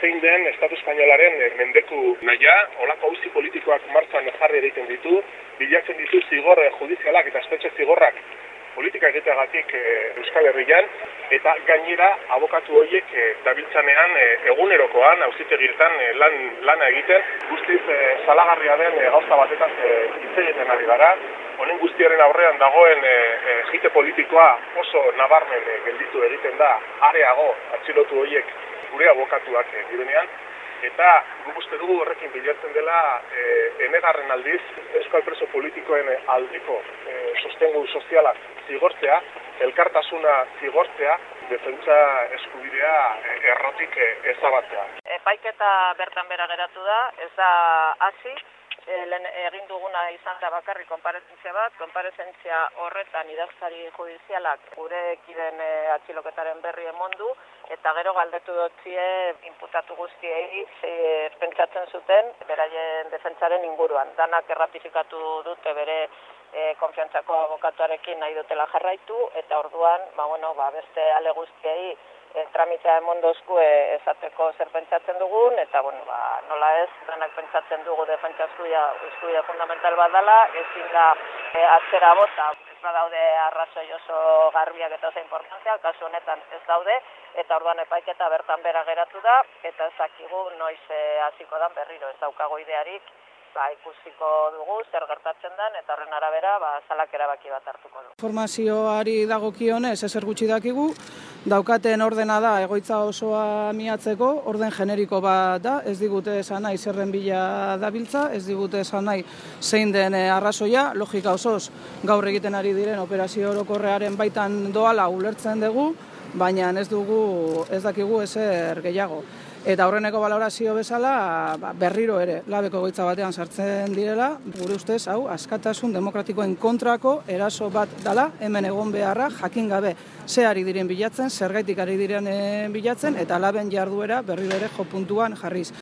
zein den Estatu Espainolaren e, mendeku naia, olako auzi politikoak martxan jarri egiten ditu, bilatzen ditu zigor judizialak eta espetxe zigorrak politika egiteagatik e, Euskal Herrian, eta gainera abokatu horiek e, dabiltzanean e, egunerokoan, auzitegietan e, lan, lana egiten, guztiz e, salagarria den e, gauza batetan hitz egiten ari gara, honen guztiaren aurrean dagoen e, e, jite politikoa oso nabarmen e, gelditu egiten da, areago atxilotu horiek gure abokatuak e, direnean, eta guk uste dugu horrekin bilatzen dela e, enegarren aldiz euskal preso politikoen aldiko e, sostengu sozialak zigortzea, elkartasuna zigortzea, defentsa eskubidea e, errotik e, ezabatzea. Epaiketa bertan bera geratu da, ez da hasi, e, egin duguna izan da bakarri konparezentzia bat, konparezentzia horretan idazkari judizialak gure ekiden e, atxiloketaren berri emondu, eta gero galdetu dutzie inputatu guztiei e, pentsatzen zuten beraien defentsaren inguruan. Danak erratifikatu dute bere e, konfiantzako abokatuarekin nahi dutela jarraitu, eta orduan, ba, bueno, ba, beste ale guztiei e, tramitea emondozku e, esateko zer pentsatzen dugun, eta bueno, ba, nola ez, denak pentsatzen dugu defentsa eskubia fundamental badala, ezin da e, atzera bota, ez badaude arrazoi oso garbiak eta oso importantzia, kasu honetan ez daude, eta orduan epaiketa bertan bera geratu da, eta ezakigu noiz e, hasiko dan berriro ez daukago idearik, ba, ikusiko dugu zer gertatzen den eta horren arabera ba salak erabaki bat hartuko du. Formazioari dagokionez ezer gutxi dakigu, daukaten ordena da egoitza osoa miatzeko, orden generiko bat da, ez digute esan nahi zerren bila dabiltza, ez digute esan nahi zein den eh, arrazoia, logika osoz gaur egiten ari diren operazio orokorrearen baitan doala ulertzen dugu, baina ez dugu ez dakigu ezer gehiago. Eta horreneko balorazio bezala ba, berriro ere labeko goitza batean sartzen direla, gure ustez, hau, askatasun demokratikoen kontrako eraso bat dala, hemen egon beharra, jakin gabe ze ari diren bilatzen, zergaitik ari diren eh, bilatzen, eta laben jarduera berriro ere jo puntuan jarriz.